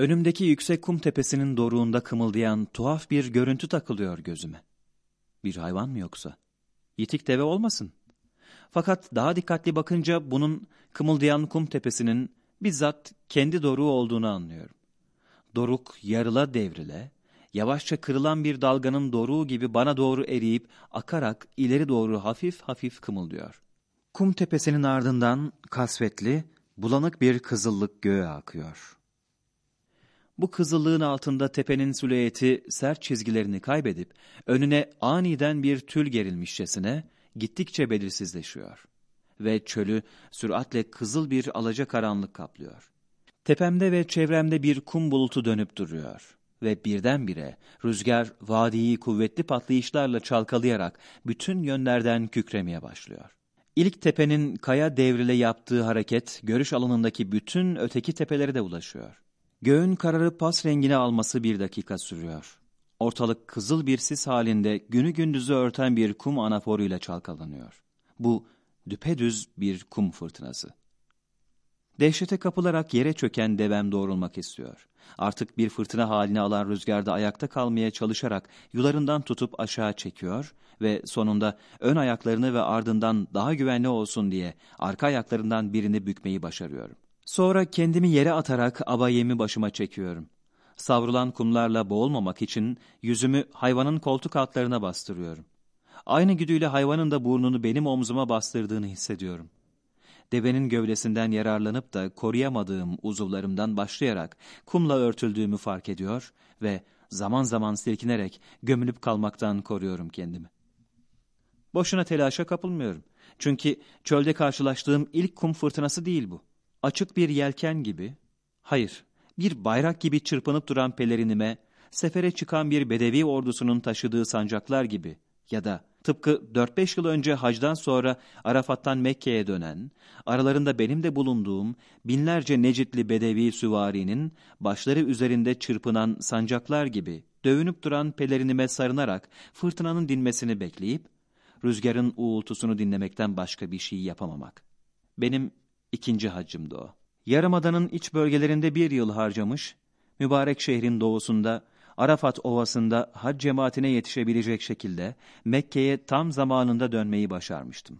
Önümdeki yüksek kum tepesinin doruğunda kımıldayan tuhaf bir görüntü takılıyor gözüme. Bir hayvan mı yoksa? Yitik deve olmasın. Fakat daha dikkatli bakınca bunun kımıldayan kum tepesinin bizzat kendi doruğu olduğunu anlıyorum. Doruk yarıla devrile, yavaşça kırılan bir dalganın doruğu gibi bana doğru eriyip akarak ileri doğru hafif hafif kımıldıyor. Kum tepesinin ardından kasvetli, bulanık bir kızıllık göğe akıyor. Bu kızıllığın altında tepenin silüeti sert çizgilerini kaybedip önüne aniden bir tül gerilmişçesine gittikçe belirsizleşiyor ve çölü süratle kızıl bir alacakaranlık kaplıyor. Tepemde ve çevremde bir kum bulutu dönüp duruyor ve birdenbire rüzgar vadiyi kuvvetli patlayışlarla çalkalayarak bütün yönlerden kükremeye başlıyor. İlk tepenin kaya devrile yaptığı hareket görüş alanındaki bütün öteki tepelere de ulaşıyor. Göğün kararı pas rengini alması bir dakika sürüyor. Ortalık kızıl bir sis halinde günü gündüzü örten bir kum anaforuyla çalkalanıyor. Bu düpedüz bir kum fırtınası. Dehşete kapılarak yere çöken devem doğrulmak istiyor. Artık bir fırtına halini alan rüzgarda ayakta kalmaya çalışarak yularından tutup aşağı çekiyor ve sonunda ön ayaklarını ve ardından daha güvenli olsun diye arka ayaklarından birini bükmeyi başarıyorum. Sonra kendimi yere atarak abayemi başıma çekiyorum. Savrulan kumlarla boğulmamak için yüzümü hayvanın koltuk altlarına bastırıyorum. Aynı güdüyle hayvanın da burnunu benim omzuma bastırdığını hissediyorum. Devenin gövdesinden yararlanıp da koruyamadığım uzuvlarımdan başlayarak kumla örtüldüğümü fark ediyor ve zaman zaman silkinerek gömülüp kalmaktan koruyorum kendimi. Boşuna telaşa kapılmıyorum. Çünkü çölde karşılaştığım ilk kum fırtınası değil bu. Açık bir yelken gibi, hayır, bir bayrak gibi çırpınıp duran pelerinime, sefere çıkan bir bedevi ordusunun taşıdığı sancaklar gibi ya da tıpkı 4-5 yıl önce hacdan sonra Arafat'tan Mekke'ye dönen, aralarında benim de bulunduğum binlerce Necitli bedevi süvarinin başları üzerinde çırpınan sancaklar gibi dövünüp duran pelerinime sarınarak fırtınanın dinmesini bekleyip, rüzgarın uğultusunu dinlemekten başka bir şey yapamamak. Benim ikinci haccımdı o. Yarımada'nın iç bölgelerinde bir yıl harcamış, mübarek şehrin doğusunda, Arafat Ovası'nda hac cemaatine yetişebilecek şekilde Mekke'ye tam zamanında dönmeyi başarmıştım.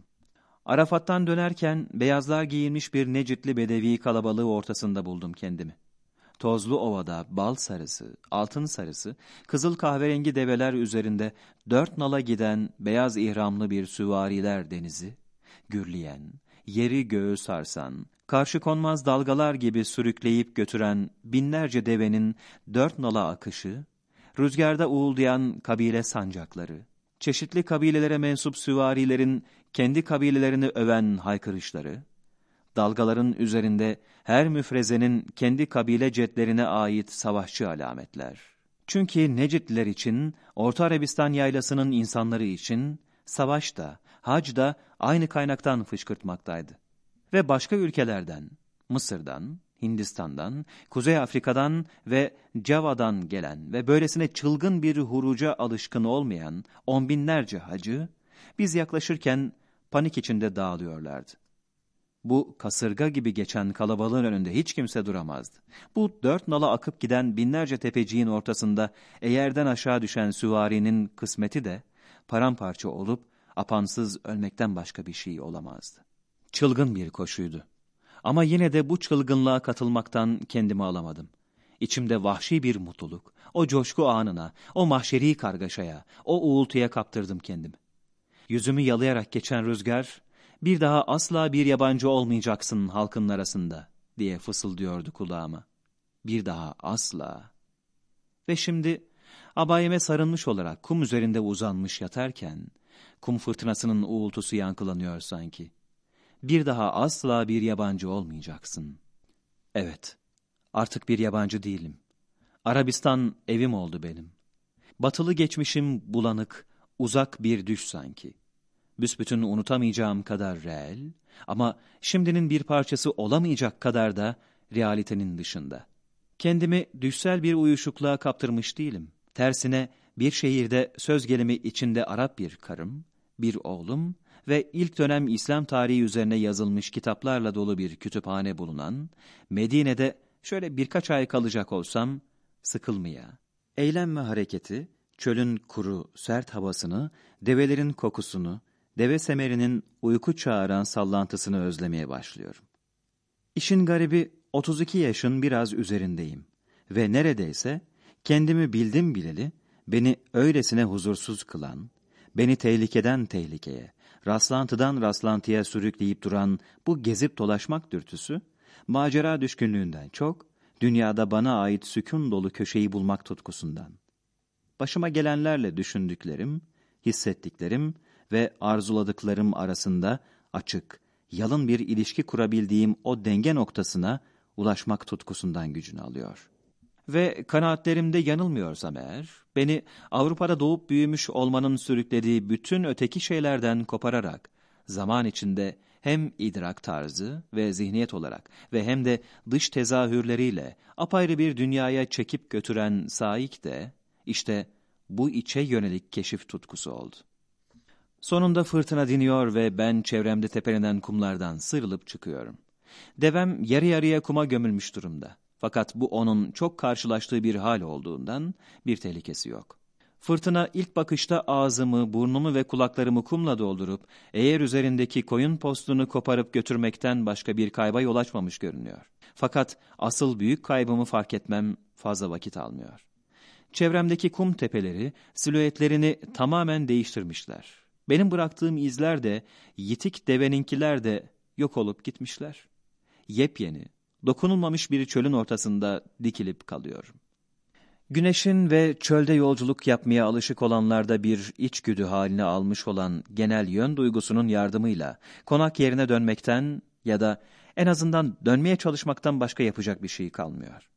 Arafat'tan dönerken beyazlar giyinmiş bir Necitli bedevi kalabalığı ortasında buldum kendimi. Tozlu ovada bal sarısı, altın sarısı, kızıl kahverengi develer üzerinde dört nala giden beyaz ihramlı bir süvariler denizi, gürleyen, yeri göğü sarsan, karşı konmaz dalgalar gibi sürükleyip götüren binlerce devenin dört nala akışı, rüzgarda uğuldayan kabile sancakları, çeşitli kabilelere mensup süvarilerin kendi kabilelerini öven haykırışları, dalgaların üzerinde her müfrezenin kendi kabile cetlerine ait savaşçı alametler. Çünkü Necitliler için, Orta Arabistan yaylasının insanları için, savaş da, hac da aynı kaynaktan fışkırtmaktaydı. Ve başka ülkelerden, Mısır'dan, Hindistan'dan, Kuzey Afrika'dan ve Java'dan gelen ve böylesine çılgın bir huruca alışkın olmayan on binlerce hacı, biz yaklaşırken panik içinde dağılıyorlardı. Bu kasırga gibi geçen kalabalığın önünde hiç kimse duramazdı. Bu dört nala akıp giden binlerce tepeciğin ortasında eğerden aşağı düşen süvarinin kısmeti de paramparça olup apansız ölmekten başka bir şey olamazdı. Çılgın bir koşuydu. Ama yine de bu çılgınlığa katılmaktan kendimi alamadım. İçimde vahşi bir mutluluk, o coşku anına, o mahşeri kargaşaya, o uğultuya kaptırdım kendimi. Yüzümü yalayarak geçen rüzgar, bir daha asla bir yabancı olmayacaksın halkın arasında diye fısıldıyordu kulağıma. Bir daha asla. Ve şimdi abayeme sarılmış olarak kum üzerinde uzanmış yatarken, kum fırtınasının uğultusu yankılanıyor sanki. Bir daha asla bir yabancı olmayacaksın. Evet, artık bir yabancı değilim. Arabistan evim oldu benim. Batılı geçmişim bulanık, uzak bir düş sanki büsbütün unutamayacağım kadar reel ama şimdinin bir parçası olamayacak kadar da realitenin dışında. Kendimi düşsel bir uyuşukluğa kaptırmış değilim. Tersine bir şehirde söz gelimi içinde Arap bir karım, bir oğlum ve ilk dönem İslam tarihi üzerine yazılmış kitaplarla dolu bir kütüphane bulunan, Medine'de şöyle birkaç ay kalacak olsam sıkılmaya, eylem ve hareketi, çölün kuru, sert havasını, develerin kokusunu, deve semerinin uyku çağıran sallantısını özlemeye başlıyorum. İşin garibi 32 yaşın biraz üzerindeyim ve neredeyse kendimi bildim bileli beni öylesine huzursuz kılan, beni tehlikeden tehlikeye, rastlantıdan rastlantıya sürükleyip duran bu gezip dolaşmak dürtüsü, macera düşkünlüğünden çok, dünyada bana ait sükun dolu köşeyi bulmak tutkusundan. Başıma gelenlerle düşündüklerim, hissettiklerim ve arzuladıklarım arasında açık, yalın bir ilişki kurabildiğim o denge noktasına ulaşmak tutkusundan gücünü alıyor. Ve kanaatlerimde yanılmıyorsam eğer, beni Avrupa'da doğup büyümüş olmanın sürüklediği bütün öteki şeylerden kopararak, zaman içinde hem idrak tarzı ve zihniyet olarak ve hem de dış tezahürleriyle apayrı bir dünyaya çekip götüren saik de, işte bu içe yönelik keşif tutkusu oldu. Sonunda fırtına diniyor ve ben çevremde tepelenen kumlardan sıyrılıp çıkıyorum. Devem yarı yarıya kuma gömülmüş durumda. Fakat bu onun çok karşılaştığı bir hal olduğundan bir tehlikesi yok. Fırtına ilk bakışta ağzımı, burnumu ve kulaklarımı kumla doldurup eğer üzerindeki koyun postunu koparıp götürmekten başka bir kayba yol açmamış görünüyor. Fakat asıl büyük kaybımı fark etmem fazla vakit almıyor. Çevremdeki kum tepeleri silüetlerini tamamen değiştirmişler. Benim bıraktığım izler de, yitik deveninkiler de yok olup gitmişler. Yepyeni, dokunulmamış bir çölün ortasında dikilip kalıyorum. Güneşin ve çölde yolculuk yapmaya alışık olanlarda bir içgüdü haline almış olan genel yön duygusunun yardımıyla konak yerine dönmekten ya da en azından dönmeye çalışmaktan başka yapacak bir şey kalmıyor.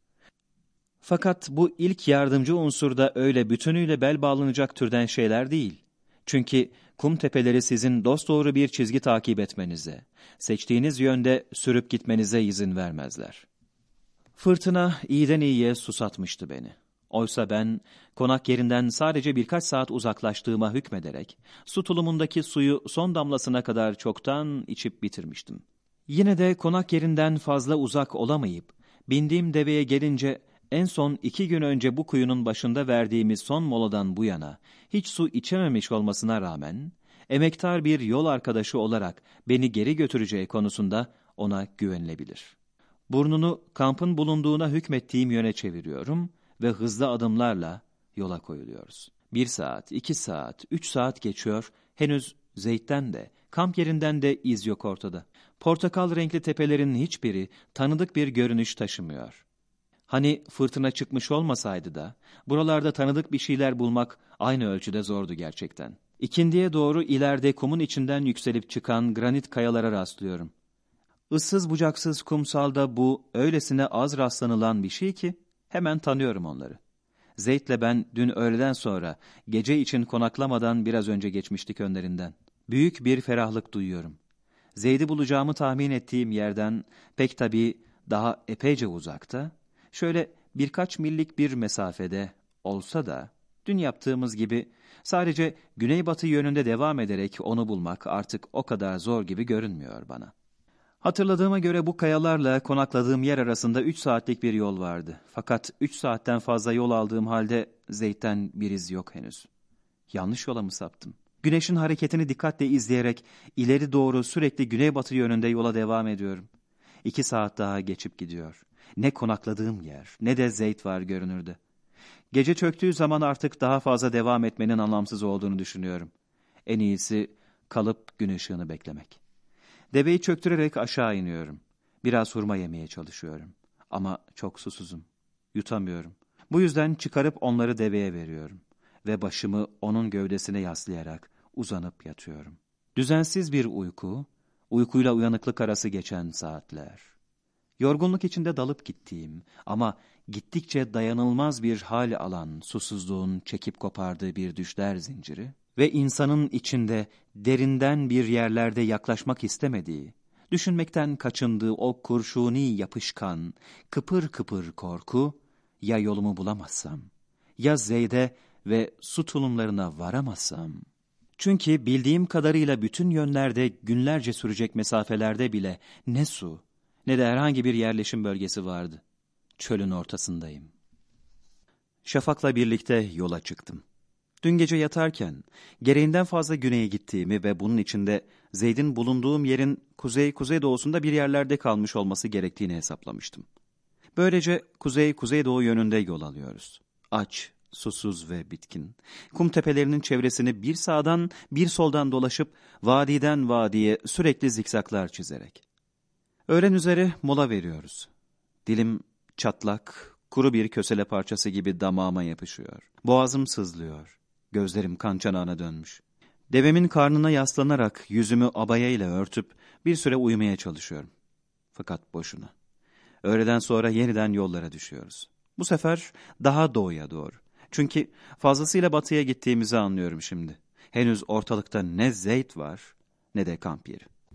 Fakat bu ilk yardımcı unsur da öyle bütünüyle bel bağlanacak türden şeyler değil. Çünkü kum tepeleri sizin dosdoğru bir çizgi takip etmenize, seçtiğiniz yönde sürüp gitmenize izin vermezler. Fırtına iyiden iyiye susatmıştı beni. Oysa ben konak yerinden sadece birkaç saat uzaklaştığıma hükmederek su tulumundaki suyu son damlasına kadar çoktan içip bitirmiştim. Yine de konak yerinden fazla uzak olamayıp bindiğim deveye gelince en son iki gün önce bu kuyunun başında verdiğimiz son moladan bu yana hiç su içememiş olmasına rağmen emektar bir yol arkadaşı olarak beni geri götüreceği konusunda ona güvenilebilir. Burnunu kampın bulunduğuna hükmettiğim yöne çeviriyorum ve hızlı adımlarla yola koyuluyoruz. Bir saat, iki saat, üç saat geçiyor, henüz zeytten de, kamp yerinden de iz yok ortada. Portakal renkli tepelerin hiçbiri tanıdık bir görünüş taşımıyor. Hani fırtına çıkmış olmasaydı da, buralarda tanıdık bir şeyler bulmak aynı ölçüde zordu gerçekten. İkindiye doğru ileride kumun içinden yükselip çıkan granit kayalara rastlıyorum. Issız bucaksız kumsalda bu öylesine az rastlanılan bir şey ki hemen tanıyorum onları. Zeyt'le ben dün öğleden sonra gece için konaklamadan biraz önce geçmiştik önlerinden. Büyük bir ferahlık duyuyorum. Zeyd'i bulacağımı tahmin ettiğim yerden pek tabii daha epeyce uzakta, şöyle birkaç millik bir mesafede olsa da dün yaptığımız gibi sadece güneybatı yönünde devam ederek onu bulmak artık o kadar zor gibi görünmüyor bana. Hatırladığıma göre bu kayalarla konakladığım yer arasında üç saatlik bir yol vardı. Fakat üç saatten fazla yol aldığım halde Zeyt'ten bir iz yok henüz. Yanlış yola mı saptım? Güneşin hareketini dikkatle izleyerek ileri doğru sürekli güneybatı yönünde yola devam ediyorum. İki saat daha geçip gidiyor. Ne konakladığım yer ne de Zeyt var görünürdü. Gece çöktüğü zaman artık daha fazla devam etmenin anlamsız olduğunu düşünüyorum. En iyisi kalıp gün ışığını beklemek. Deveyi çöktürerek aşağı iniyorum. Biraz hurma yemeye çalışıyorum. Ama çok susuzum. Yutamıyorum. Bu yüzden çıkarıp onları deveye veriyorum. Ve başımı onun gövdesine yaslayarak uzanıp yatıyorum. Düzensiz bir uyku, uykuyla uyanıklık arası geçen saatler. Yorgunluk içinde dalıp gittiğim ama gittikçe dayanılmaz bir hal alan susuzluğun çekip kopardığı bir düşler zinciri ve insanın içinde derinden bir yerlerde yaklaşmak istemediği, düşünmekten kaçındığı o kurşuni yapışkan, kıpır kıpır korku, ya yolumu bulamazsam, ya Zeyde ve su tulumlarına varamazsam. Çünkü bildiğim kadarıyla bütün yönlerde günlerce sürecek mesafelerde bile ne su ne de herhangi bir yerleşim bölgesi vardı. Çölün ortasındayım. Şafak'la birlikte yola çıktım. Dün gece yatarken gereğinden fazla güneye gittiğimi ve bunun içinde Zeyd'in bulunduğum yerin kuzey-kuzeydoğusunda bir yerlerde kalmış olması gerektiğini hesaplamıştım. Böylece kuzey-kuzeydoğu yönünde yol alıyoruz. Aç, susuz ve bitkin. Kum tepelerinin çevresini bir sağdan bir soldan dolaşıp vadiden vadiye sürekli zikzaklar çizerek. Öğlen üzeri mola veriyoruz. Dilim çatlak, kuru bir kösele parçası gibi damağıma yapışıyor. Boğazım sızlıyor. Gözlerim kan çanağına dönmüş. Devemin karnına yaslanarak yüzümü abaya ile örtüp bir süre uyumaya çalışıyorum. Fakat boşuna. Öğleden sonra yeniden yollara düşüyoruz. Bu sefer daha doğuya doğru. Çünkü fazlasıyla batıya gittiğimizi anlıyorum şimdi. Henüz ortalıkta ne zeyt var ne de kamp yeri.